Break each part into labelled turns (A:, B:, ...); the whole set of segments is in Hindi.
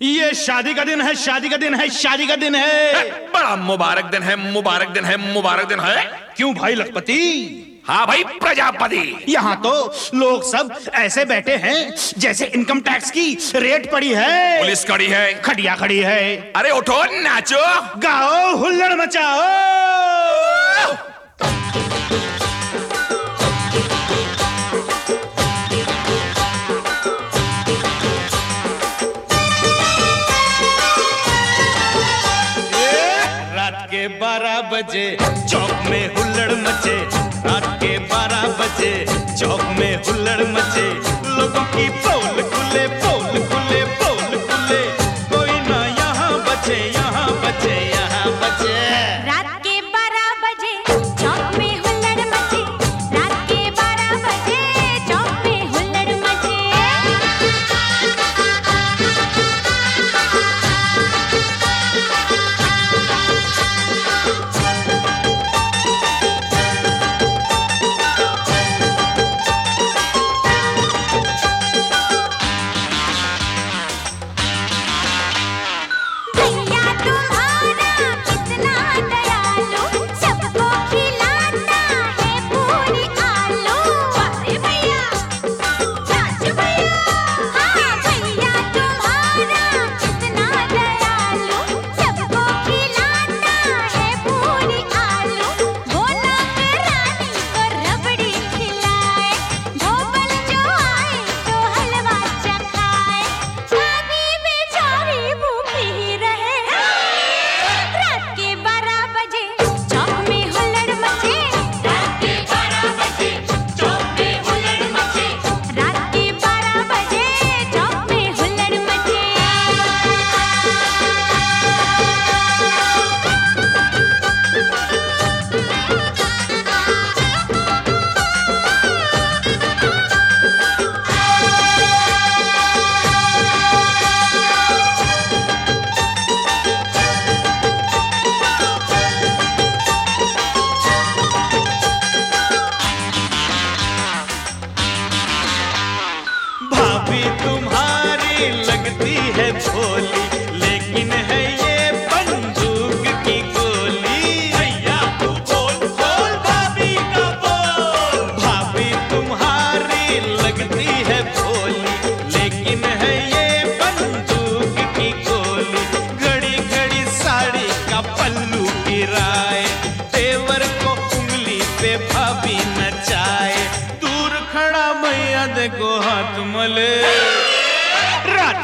A: ये शादी का दिन है शादी का दिन है शादी का दिन है।
B: बड़ा मुबारक दिन है मुबारक दिन है मुबारक दिन है।
A: क्यों भाई लखपति?
B: हाँ भाई प्रजापति।
A: यहाँ तो लोग सब ऐसे बैठे हैं जैसे इनकम टैक्स की रेट पड़ी है।
B: पुलिस खड़ी है।
A: खटिया खड़ी है।
B: अरे उठो नाचो।
A: गाओ हुल्लड़ मचाओ। के बारह बजे। चौक में हुल्लड़ मचे, रात के बारह बजे। चौक में हुल्लड़ मचे, लोगों की पोल खुले पोल खुले
C: तुम्हारी
A: लगती है भोली।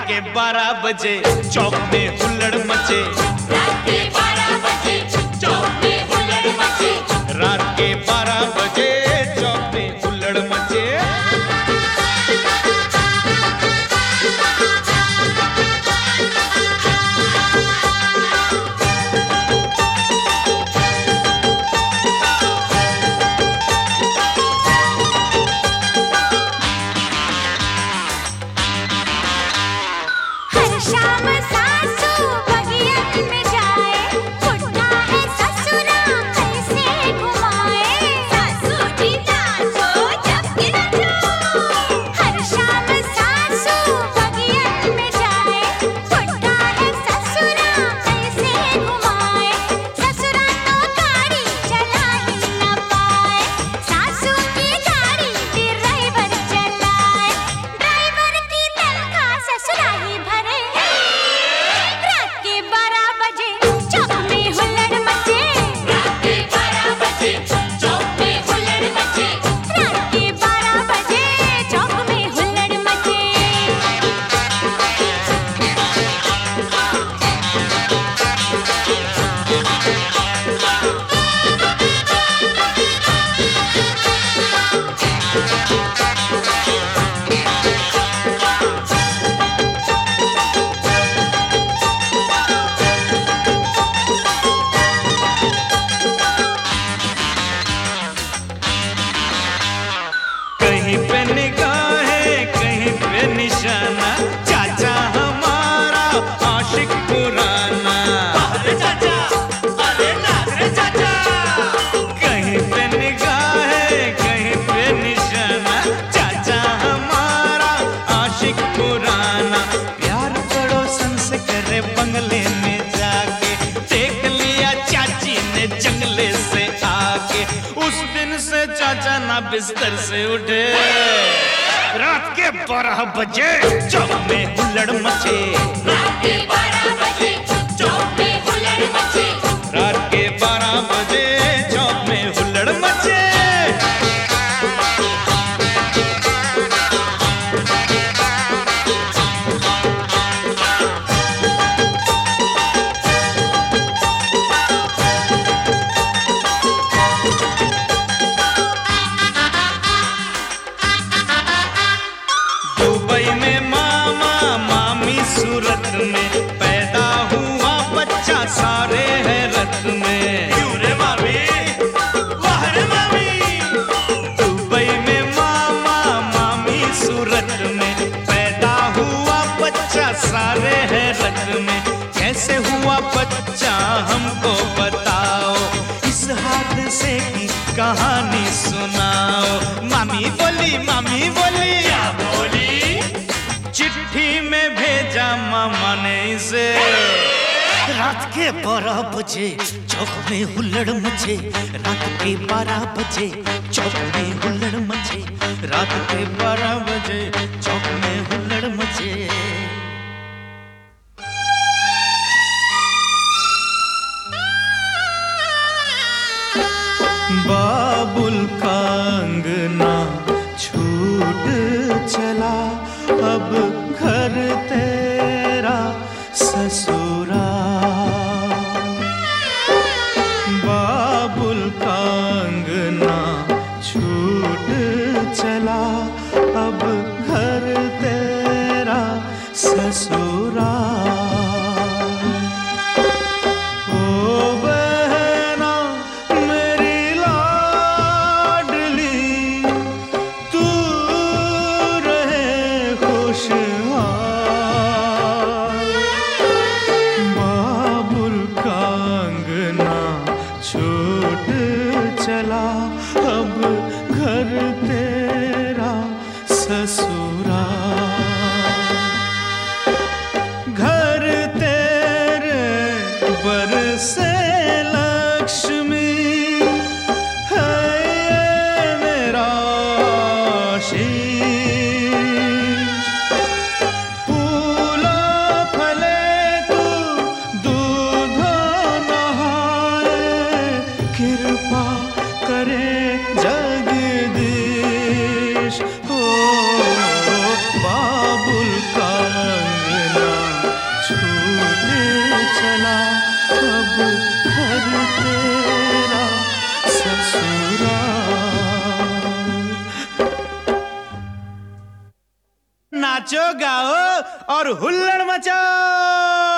A: रात के बारह बजे चौक में हुल्लड़ मचे।
C: रात के बारह बजे चौक में हुल्लड़ मचे।
A: रात के बारह
C: बिस्तर से उठे। रात के बारह बजे जब में हुल्लड़ मचे।
A: रात के बारह बजे
C: सूरत में पैदा हुआ बच्चा सारे है हैरत में। कैसे हुआ बच्चा हमको बताओ। इस हादसे की कहानी सुनाओ। मामी बोली मामी बोली। क्या बोली? चिट्ठी में भेजा मामा ने इसे। रात के बारह बजे चौक में हुल्लड़ मचे। रात के बारह बजे चौक में हुल्लड़ मचे। रात के बारह बजे चौक में हुल्लड़ मचे। बाबुल का अंगना छूट चला, अब घर तेरा ससुरा चला गाओ और हुल्लड़ मचाओ।